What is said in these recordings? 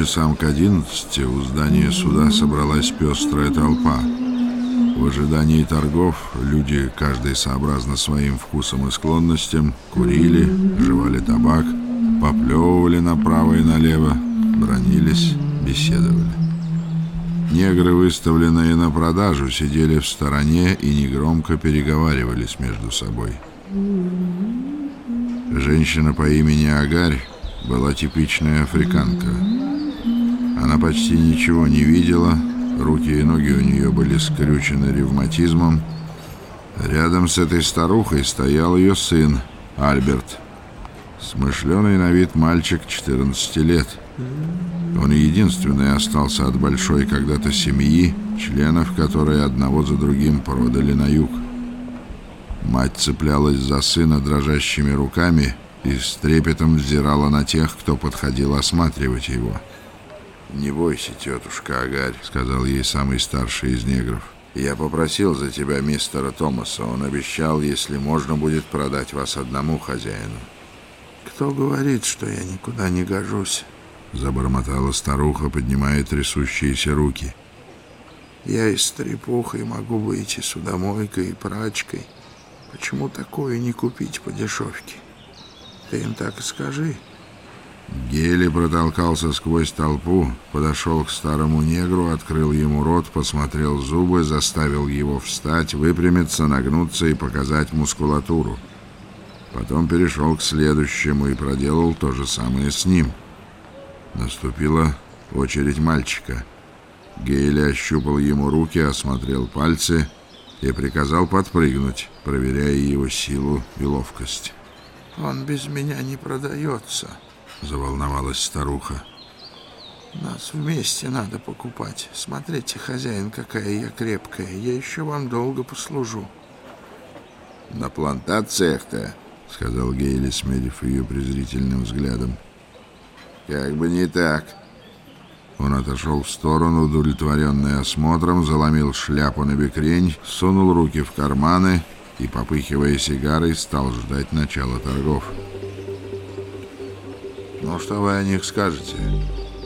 часам к одиннадцати у здания суда собралась пестрая толпа. В ожидании торгов люди, каждый сообразно своим вкусом и склонностям, курили, жевали табак, поплевывали направо и налево, бронились, беседовали. Негры, выставленные на продажу, сидели в стороне и негромко переговаривались между собой. Женщина по имени Агарь была типичная африканка. Она почти ничего не видела, руки и ноги у нее были скрючены ревматизмом. Рядом с этой старухой стоял ее сын, Альберт. Смышленый на вид мальчик 14 лет. Он единственный остался от большой когда-то семьи, членов которой одного за другим продали на юг. Мать цеплялась за сына дрожащими руками и с трепетом взирала на тех, кто подходил осматривать его. «Не бойся, тетушка Агарь», — сказал ей самый старший из негров. «Я попросил за тебя мистера Томаса. Он обещал, если можно будет продать вас одному хозяину». «Кто говорит, что я никуда не гожусь?» — забормотала старуха, поднимая трясущиеся руки. «Я и стрепухой могу выйти судомойкой и прачкой. Почему такое не купить по дешевке? Ты им так и скажи». Гели протолкался сквозь толпу, подошел к старому негру, открыл ему рот, посмотрел зубы, заставил его встать, выпрямиться, нагнуться и показать мускулатуру. Потом перешел к следующему и проделал то же самое с ним. Наступила очередь мальчика. Гейли ощупал ему руки, осмотрел пальцы и приказал подпрыгнуть, проверяя его силу и ловкость. «Он без меня не продается», — заволновалась старуха. «Нас вместе надо покупать. Смотрите, хозяин, какая я крепкая. Я еще вам долго послужу». «На плантациях-то», — сказал Гейли, смерив ее презрительным взглядом. «Как бы не так». Он отошел в сторону, удовлетворенный осмотром, заломил шляпу на бекрень, сунул руки в карманы и, попыхивая сигарой, стал ждать начала торгов. «Ну, что вы о них скажете?»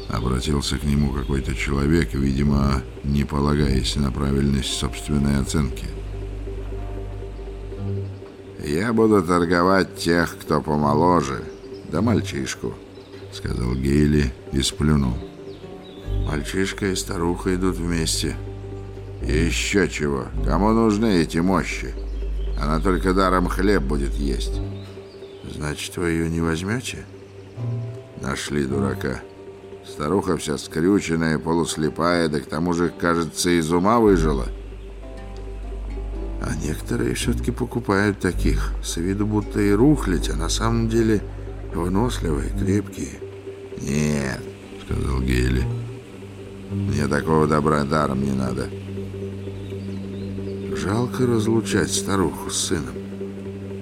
Обратился к нему какой-то человек, видимо, не полагаясь на правильность собственной оценки. «Я буду торговать тех, кто помоложе, да мальчишку», — сказал Гейли и сплюнул. «Мальчишка и старуха идут вместе». «Еще чего? Кому нужны эти мощи? Она только даром хлеб будет есть». «Значит, вы ее не возьмете?» Нашли дурака. Старуха вся скрюченная, полуслепая, да к тому же, кажется, из ума выжила. А некоторые все-таки покупают таких, с виду будто и рухлить, а на самом деле выносливые, крепкие. «Нет», — сказал Гейли, — «мне такого добра даром не надо». Жалко разлучать старуху с сыном.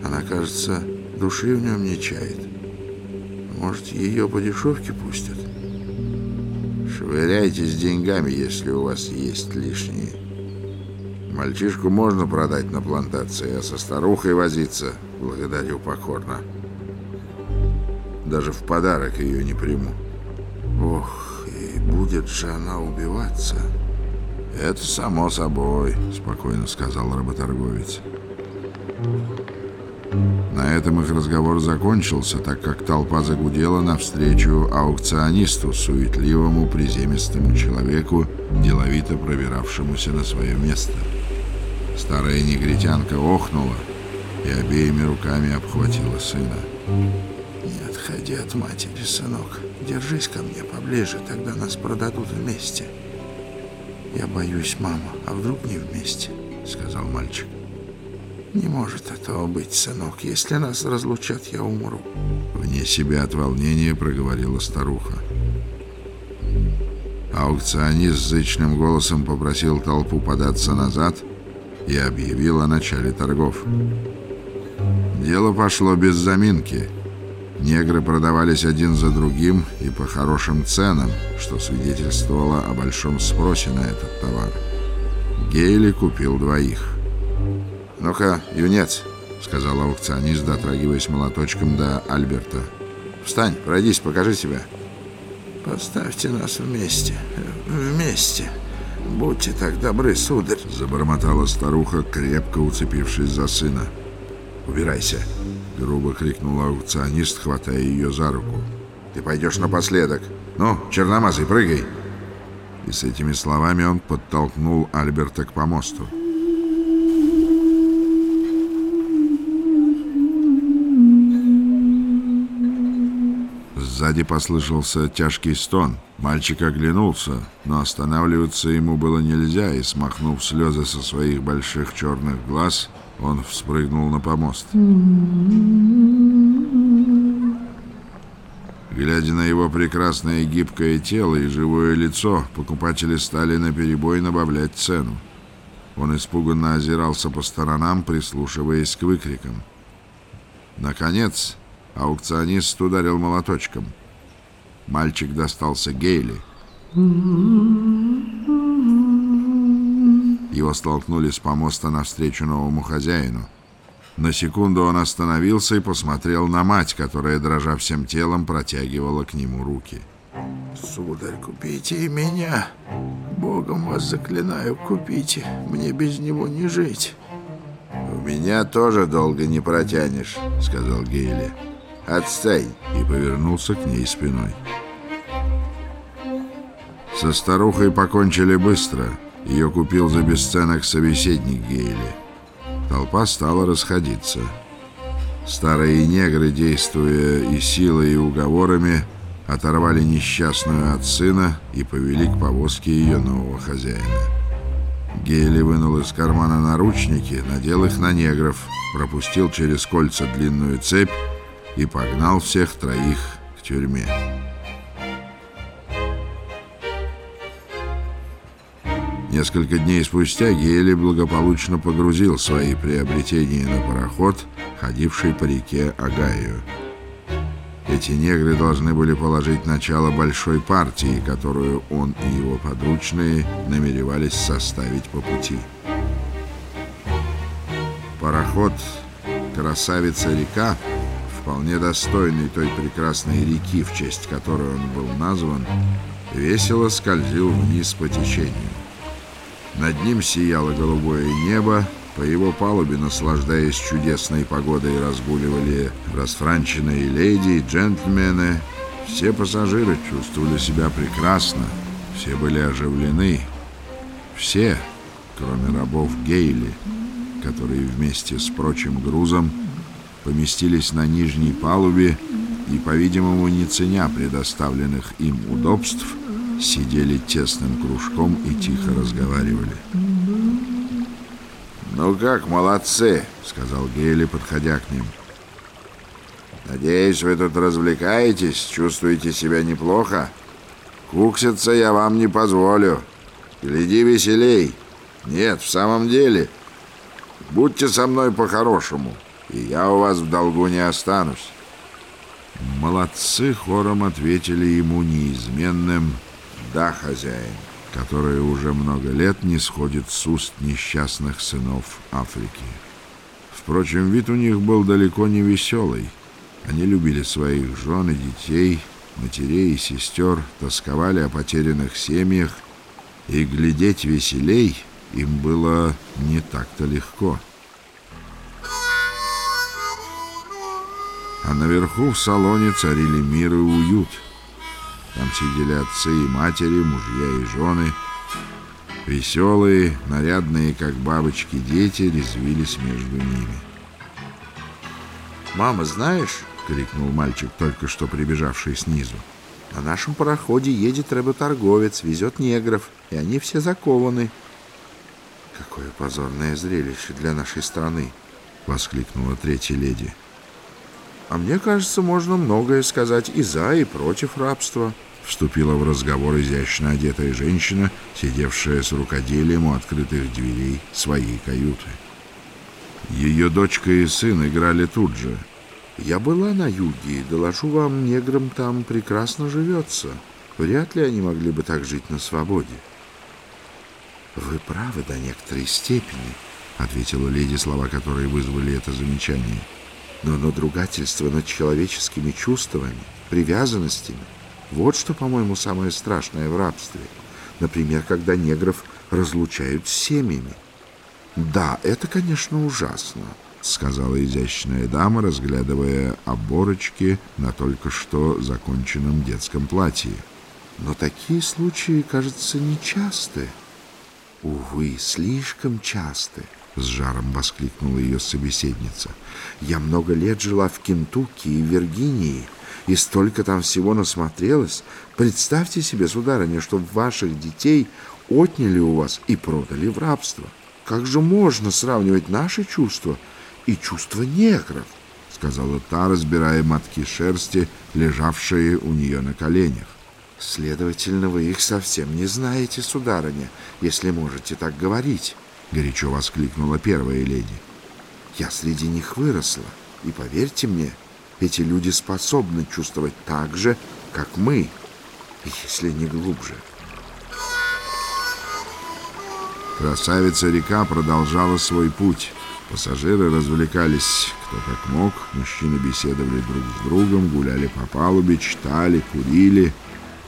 Она, кажется, души в нем не чает. Может, ее по дешевке пустят? Швыряйте с деньгами, если у вас есть лишние. Мальчишку можно продать на плантации, а со старухой возиться благодарю покорно. Даже в подарок ее не приму. Ох, и будет же она убиваться. Это само собой, спокойно сказал работорговец. На этом их разговор закончился, так как толпа загудела навстречу аукционисту, суетливому приземистому человеку, деловито пробиравшемуся на свое место. Старая негритянка охнула и обеими руками обхватила сына. «Не отходи от матери, сынок. Держись ко мне поближе, тогда нас продадут вместе». «Я боюсь, мама, а вдруг не вместе?» — сказал мальчик. «Не может этого быть, сынок. Если нас разлучат, я умру». Вне себя от волнения проговорила старуха. Аукционист зычным голосом попросил толпу податься назад и объявил о начале торгов. Дело пошло без заминки. Негры продавались один за другим и по хорошим ценам, что свидетельствовало о большом спросе на этот товар. Гейли купил двоих. «Ну-ка, юнец», — сказал аукционист, дотрагиваясь молоточком до Альберта. «Встань, пройдись, покажи себя». Поставьте нас вместе. Вместе. Будьте так добры, сударь. Забормотала старуха, крепко уцепившись за сына. «Убирайся!» — грубо крикнул аукционист, хватая ее за руку. «Ты пойдешь напоследок. Ну, черномазый, прыгай!» И с этими словами он подтолкнул Альберта к помосту. Сзади послышался тяжкий стон. Мальчик оглянулся, но останавливаться ему было нельзя, и, смахнув слезы со своих больших черных глаз, он вспрыгнул на помост. Глядя на его прекрасное гибкое тело и живое лицо, покупатели стали наперебой набавлять цену. Он испуганно озирался по сторонам, прислушиваясь к выкрикам. Наконец, аукционист ударил молоточком. Мальчик достался Гейли. Его столкнули с помоста навстречу новому хозяину. На секунду он остановился и посмотрел на мать, которая, дрожа всем телом, протягивала к нему руки. «Сударь, купите и меня. Богом вас заклинаю, купите. Мне без него не жить». «У меня тоже долго не протянешь», — сказал Гейли. «Отстань!» и повернулся к ней спиной. Со старухой покончили быстро. Ее купил за бесценок собеседник Гейли. Толпа стала расходиться. Старые негры, действуя и силой, и уговорами, оторвали несчастную от сына и повели к повозке ее нового хозяина. Гейли вынул из кармана наручники, надел их на негров, пропустил через кольца длинную цепь и погнал всех троих к тюрьме. Несколько дней спустя Гейли благополучно погрузил свои приобретения на пароход, ходивший по реке Агаю. Эти негры должны были положить начало большой партии, которую он и его подручные намеревались составить по пути. Пароход «Красавица-река», вполне достойный той прекрасной реки, в честь которой он был назван, весело скользил вниз по течению. Над ним сияло голубое небо, по его палубе, наслаждаясь чудесной погодой, разгуливали расфранченные леди и джентльмены. Все пассажиры чувствовали себя прекрасно, все были оживлены. Все, кроме рабов Гейли, которые вместе с прочим грузом поместились на нижней палубе и, по-видимому, не ценя предоставленных им удобств, сидели тесным кружком и тихо разговаривали. «Ну как, молодцы!» — сказал Гейли, подходя к ним. «Надеюсь, вы тут развлекаетесь, чувствуете себя неплохо? Кукситься я вам не позволю. Гляди веселей. Нет, в самом деле. Будьте со мной по-хорошему, и я у вас в долгу не останусь». Молодцы хором ответили ему неизменным «Да, хозяин», которое уже много лет не сходит с уст несчастных сынов Африки. Впрочем, вид у них был далеко не веселый. Они любили своих жен и детей, матерей и сестер, тосковали о потерянных семьях, и глядеть веселей им было не так-то легко. А наверху в салоне царили мир и уют — там сидели отцы и матери, мужья и жены. Веселые, нарядные, как бабочки, дети резвились между ними. «Мама, знаешь?» — крикнул мальчик, только что прибежавший снизу. «На нашем пароходе едет рыботорговец, везет негров, и они все закованы». «Какое позорное зрелище для нашей страны!» — воскликнула третья леди. А мне кажется, можно многое сказать и за, и против рабства. Вступила в разговор изящно одетая женщина, сидевшая с рукоделием у открытых дверей своей каюты. Ее дочка и сын играли тут же. Я была на юге, и доложу вам, неграм там прекрасно живется. Вряд ли они могли бы так жить на свободе. Вы правы до некоторой степени, ответила леди, слова которой вызвали это замечание но надругательство над человеческими чувствами, привязанностями Вот что, по-моему, самое страшное в рабстве. Например, когда негров разлучают с семьями. Да, это, конечно, ужасно, сказала изящная дама, разглядывая оборочки на только что законченном детском платье. Но такие случаи, кажется, нечасты. Увы, слишком часты. С жаром воскликнула ее собеседница. «Я много лет жила в Кентукки и Виргинии, и столько там всего насмотрелась. Представьте себе, сударыня, что ваших детей отняли у вас и продали в рабство. Как же можно сравнивать наши чувства и чувства негров?» сказала та, разбирая мотки шерсти, лежавшие у нее на коленях. «Следовательно, вы их совсем не знаете, сударыня, если можете так говорить». — горячо воскликнула первая леди. «Я среди них выросла, и, поверьте мне, эти люди способны чувствовать так же, как мы, если не глубже». Красавица-река продолжала свой путь. Пассажиры развлекались кто как мог, мужчины беседовали друг с другом, гуляли по палубе, читали, курили.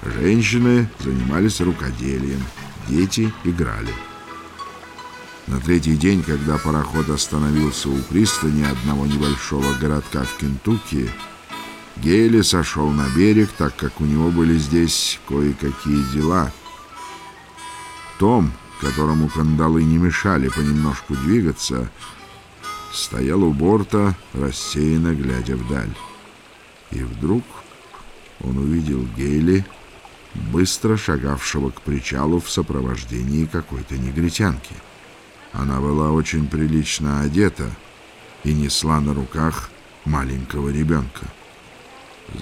Женщины занимались рукоделием, дети играли. На третий день, когда пароход остановился у пристани одного небольшого городка в Кентукки, Гейли сошел на берег, так как у него были здесь кое-какие дела. Том, которому кандалы не мешали понемножку двигаться, стоял у борта, рассеянно глядя вдаль. И вдруг он увидел Гейли, быстро шагавшего к причалу в сопровождении какой-то негритянки. Она была очень прилично одета и несла на руках маленького ребенка.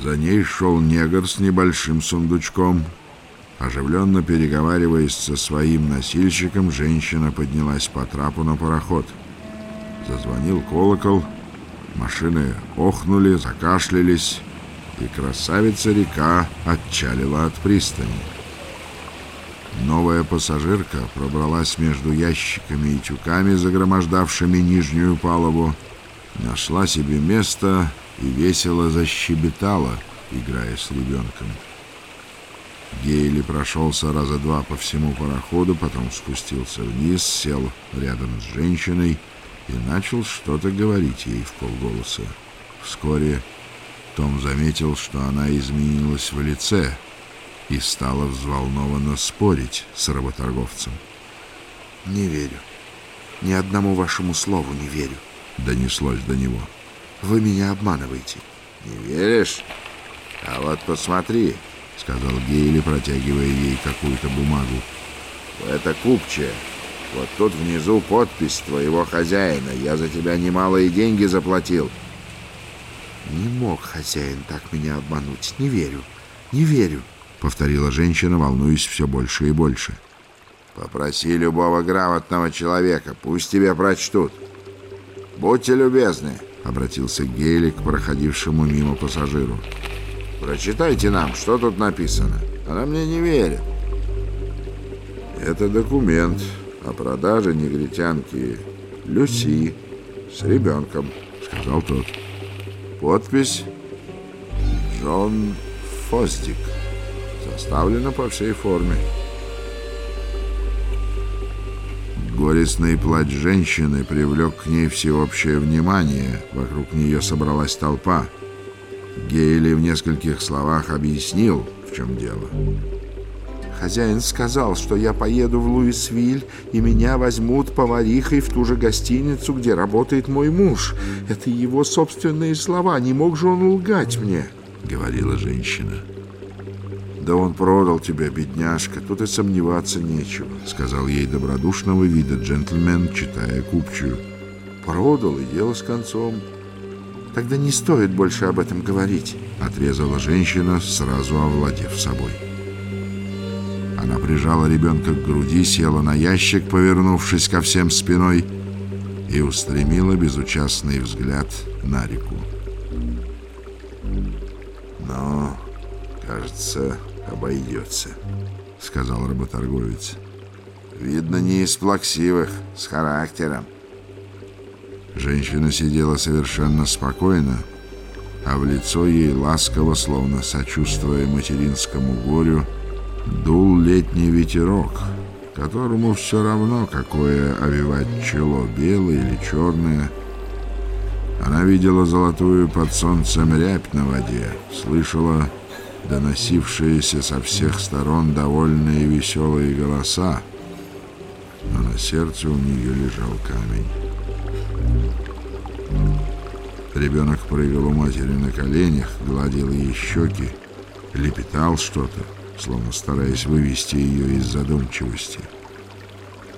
За ней шел негр с небольшим сундучком. Оживленно переговариваясь со своим носильщиком, женщина поднялась по трапу на пароход. Зазвонил колокол, машины охнули, закашлялись, и красавица-река отчалила от пристани. Новая пассажирка пробралась между ящиками и тюками, загромождавшими нижнюю палубу, нашла себе место и весело защебетала, играя с ребенком. Гейли прошелся раза два по всему пароходу, потом спустился вниз, сел рядом с женщиной и начал что-то говорить ей в полголоса. Вскоре Том заметил, что она изменилась в лице — и стала взволнованно спорить с работорговцем. «Не верю. Ни одному вашему слову не верю», — донеслось до него. «Вы меня обманываете». «Не веришь? А вот посмотри», — сказал Гейли, протягивая ей какую-то бумагу. «Это купчая. Вот тут внизу подпись твоего хозяина. Я за тебя немалые деньги заплатил». «Не мог хозяин так меня обмануть. Не верю. Не верю» повторила женщина, волнуясь все больше и больше. Попроси любого грамотного человека, пусть тебе прочтут. Будьте любезны, обратился Гейли к проходившему мимо пассажиру. Прочитайте нам, что тут написано. Она мне не верит. Это документ о продаже негритянки Люси с ребенком, сказал тот. Подпись Джон Фостик составлено по всей форме. Горестный плач женщины привлек к ней всеобщее внимание. Вокруг нее собралась толпа. Гейли в нескольких словах объяснил, в чем дело. Хозяин сказал, что я поеду в Луисвиль, и меня возьмут поварихой в ту же гостиницу, где работает мой муж. Это его собственные слова, не мог же он лгать мне, — говорила женщина. «Да он продал тебя, бедняжка, тут и сомневаться нечего», — сказал ей добродушного вида джентльмен, читая купчую. «Продал, и дело с концом». «Тогда не стоит больше об этом говорить», — отрезала женщина, сразу овладев собой. Она прижала ребенка к груди, села на ящик, повернувшись ко всем спиной, и устремила безучастный взгляд на реку. «Но, кажется, обойдется», — сказал работорговец. «Видно, не из плаксивых, с характером». Женщина сидела совершенно спокойно, а в лицо ей ласково, словно сочувствуя материнскому горю, дул летний ветерок, которому все равно, какое овивать чело, белое или черное. Она видела золотую под солнцем рябь на воде, слышала доносившиеся со всех сторон довольные веселые голоса, но на сердце у нее лежал камень. Ребенок прыгал у матери на коленях, гладил ей щеки, лепетал что-то, словно стараясь вывести ее из задумчивости.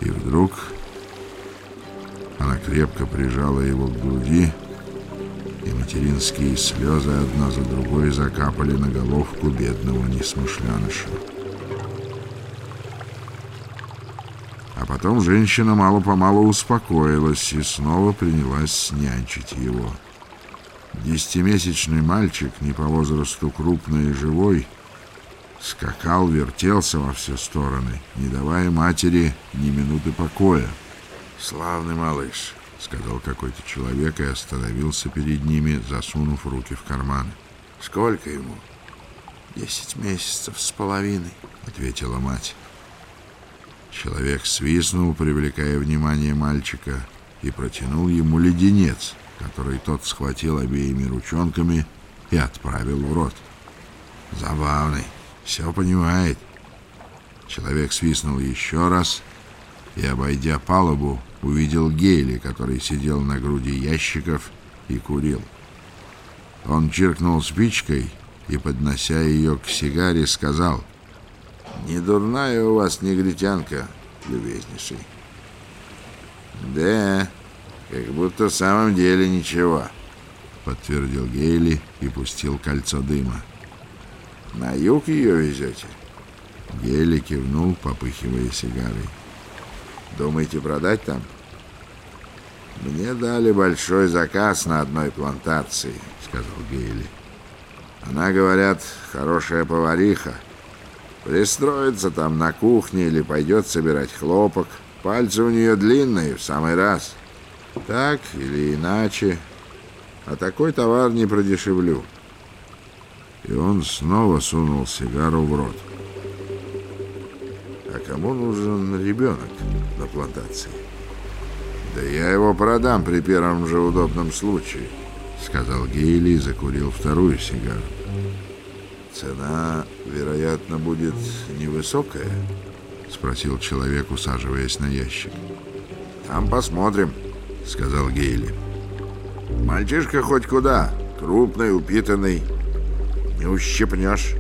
И вдруг она крепко прижала его к груди, и материнские слезы одна за другой закапали на головку бедного несмышляныша. А потом женщина мало-помалу успокоилась и снова принялась нянчить его. Десятимесячный мальчик, не по возрасту крупный и живой, скакал, вертелся во все стороны, не давая матери ни минуты покоя. «Славный малыш», — сказал какой-то человек и остановился перед ними, засунув руки в карманы. «Сколько ему?» «Десять месяцев с половиной», — ответила мать. Человек свистнул, привлекая внимание мальчика, и протянул ему леденец, который тот схватил обеими ручонками и отправил в рот. Забавный, все понимает. Человек свистнул еще раз и, обойдя палубу, увидел Гейли, который сидел на груди ящиков и курил. Он чиркнул спичкой и, поднося ее к сигаре, сказал — не дурная у вас негритянка, любезнейший. Да, как будто в самом деле ничего, подтвердил Гейли и пустил кольцо дыма. На юг ее везете? Гейли кивнул, попыхивая сигарой. Думаете продать там? Мне дали большой заказ на одной плантации, сказал Гейли. Она, говорят, хорошая повариха. Пристроится там на кухне или пойдет собирать хлопок. Пальцы у нее длинные, в самый раз. Так или иначе. А такой товар не продешевлю. И он снова сунул сигару в рот. А кому нужен ребенок на плантации? Да я его продам при первом же удобном случае, сказал Гейли и закурил вторую сигару. Цена, вероятно, будет невысокая, спросил человек, усаживаясь на ящик. Там посмотрим, сказал Гейли. Мальчишка хоть куда, крупный, упитанный, не ущипнешь.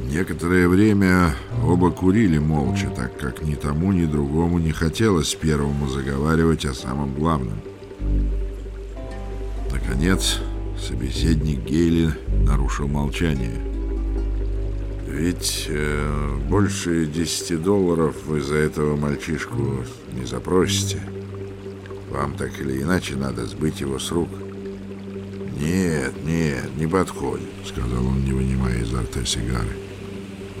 Некоторое время оба курили молча, так как ни тому, ни другому не хотелось первому заговаривать о самом главном. Наконец, собеседник Гейли нарушил молчание. Ведь э, больше десяти долларов вы за этого мальчишку не запросите. Вам так или иначе надо сбыть его с рук. Нет, нет, не подходит, сказал он, не вынимая изо рта сигары.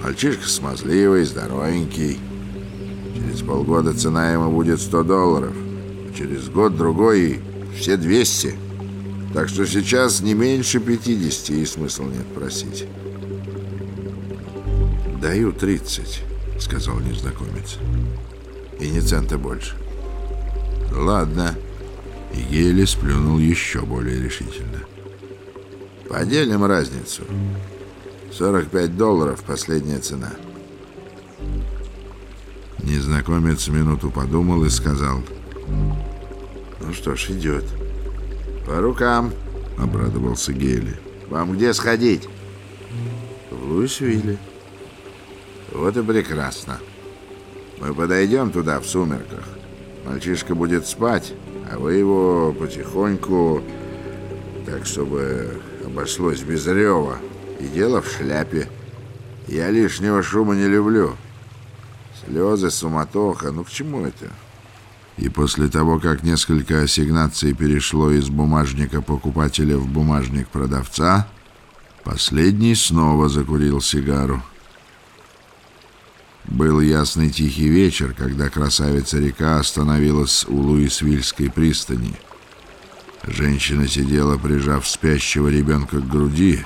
Мальчишка смазливый, здоровенький. Через полгода цена ему будет 100 долларов. Через год-другой все 200. Так что сейчас не меньше 50 и смысла нет просить. «Даю 30», — сказал незнакомец. «И ни цента больше». «Ладно». И Гели сплюнул еще более решительно. «Поделим разницу. 45 долларов — последняя цена». Незнакомец минуту подумал и сказал. «Ну что ж, идет». «По рукам», — обрадовался Гейли. «Вам где сходить?» «В Луисвилле». «Вот и прекрасно. Мы подойдем туда в сумерках. Мальчишка будет спать, а вы его потихоньку, так чтобы обошлось без рева. И дело в шляпе. Я лишнего шума не люблю. Слезы, суматоха, ну к чему это?» И после того, как несколько ассигнаций перешло из бумажника покупателя в бумажник продавца, последний снова закурил сигару. Был ясный тихий вечер, когда красавица-река остановилась у Луисвильской пристани. Женщина сидела, прижав спящего ребенка к груди.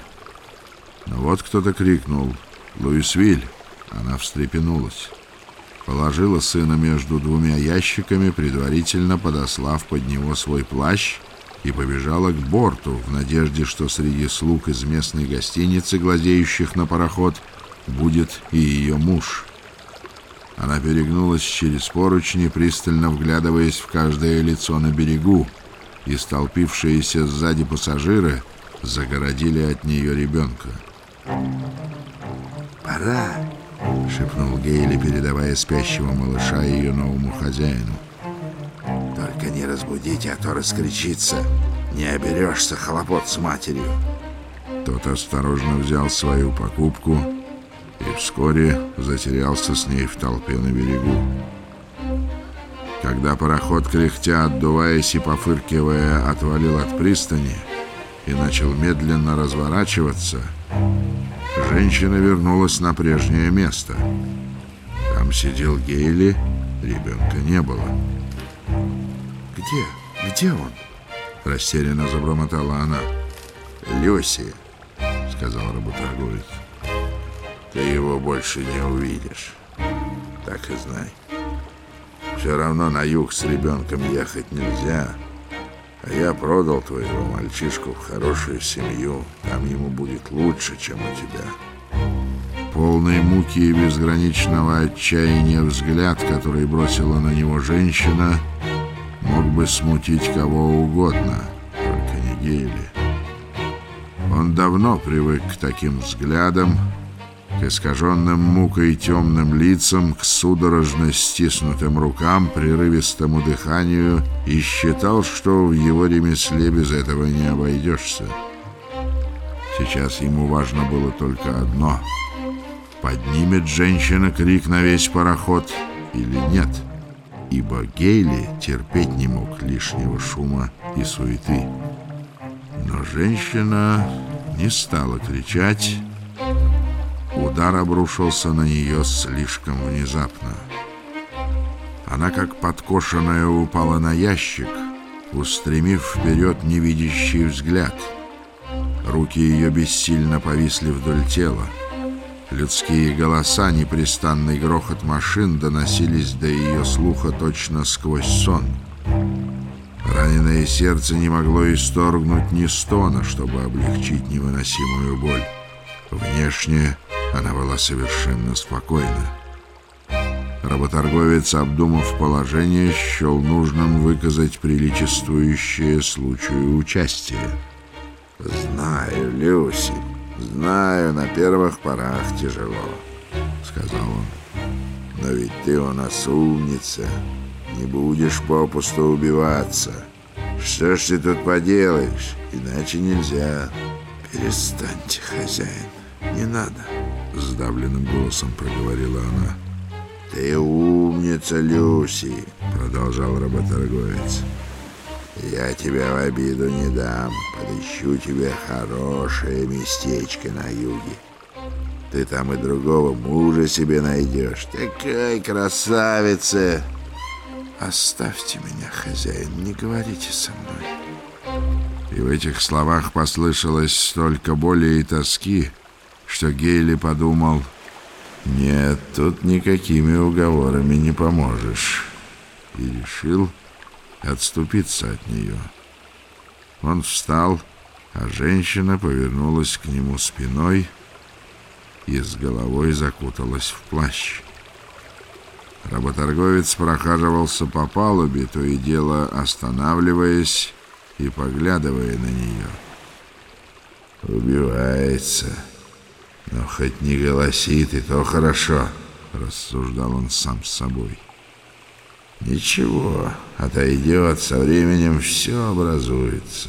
Но вот кто-то крикнул «Луисвиль!» Она встрепенулась. Положила сына между двумя ящиками, предварительно подослав под него свой плащ, и побежала к борту в надежде, что среди слуг из местной гостиницы, глазеющих на пароход, будет и ее муж. Она перегнулась через поручни, пристально вглядываясь в каждое лицо на берегу, и столпившиеся сзади пассажиры загородили от нее ребенка. «Пора!» — шепнул Гейли, передавая спящего малыша ее новому хозяину. «Только не разбудите, а то раскричится. Не оберешься хлопот с матерью». Тот осторожно взял свою покупку и вскоре затерялся с ней в толпе на берегу. Когда пароход, кряхтя, отдуваясь и пофыркивая, отвалил от пристани и начал медленно разворачиваться, женщина вернулась на прежнее место. Там сидел Гейли, ребенка не было. «Где? Где он?» — растерянно забормотала она. «Люси», — сказал работорговец. «ты его больше не увидишь. Так и знай. Все равно на юг с ребенком ехать нельзя». А я продал твоего мальчишку в хорошую семью. Там ему будет лучше, чем у тебя. Полный муки и безграничного отчаяния взгляд, который бросила на него женщина, мог бы смутить кого угодно, только не Гейли. Он давно привык к таким взглядам, искаженным мукой темным лицам, к судорожно стиснутым рукам, прерывистому дыханию и считал, что в его ремесле без этого не обойдешься. Сейчас ему важно было только одно — поднимет женщина крик на весь пароход или нет, ибо Гейли терпеть не мог лишнего шума и суеты. Но женщина не стала кричать, Удар обрушился на нее слишком внезапно. Она, как подкошенная, упала на ящик, устремив вперед невидящий взгляд. Руки ее бессильно повисли вдоль тела. Людские голоса, непрестанный грохот машин доносились до ее слуха точно сквозь сон. Раненое сердце не могло исторгнуть ни стона, чтобы облегчить невыносимую боль. Внешне она была совершенно спокойна. Работорговец, обдумав положение, счел нужным выказать приличествующее случаю участие. «Знаю, Люси, знаю, на первых порах тяжело», — сказал он. «Но ведь ты у нас умница, не будешь попусту убиваться. Что ж ты тут поделаешь, иначе нельзя». «Перестаньте, хозяин, не надо», — сдавленным голосом проговорила она. «Ты умница, Люси», — продолжал работорговец. «Я тебя в обиду не дам. Подыщу тебе хорошее местечко на юге. Ты там и другого мужа себе найдешь. Такая красавица!» «Оставьте меня, хозяин, не говорите со мной». И в этих словах послышалось столько боли и тоски, что Гейли подумал, «Нет, тут никакими уговорами не поможешь», и решил отступиться от нее. Он встал, а женщина повернулась к нему спиной и с головой закуталась в плащ. Работорговец прохаживался по палубе, то и дело останавливаясь и поглядывая на нее. «Убивается», но хоть не голосит, и то хорошо, рассуждал он сам с собой. Ничего, отойдет, со временем все образуется.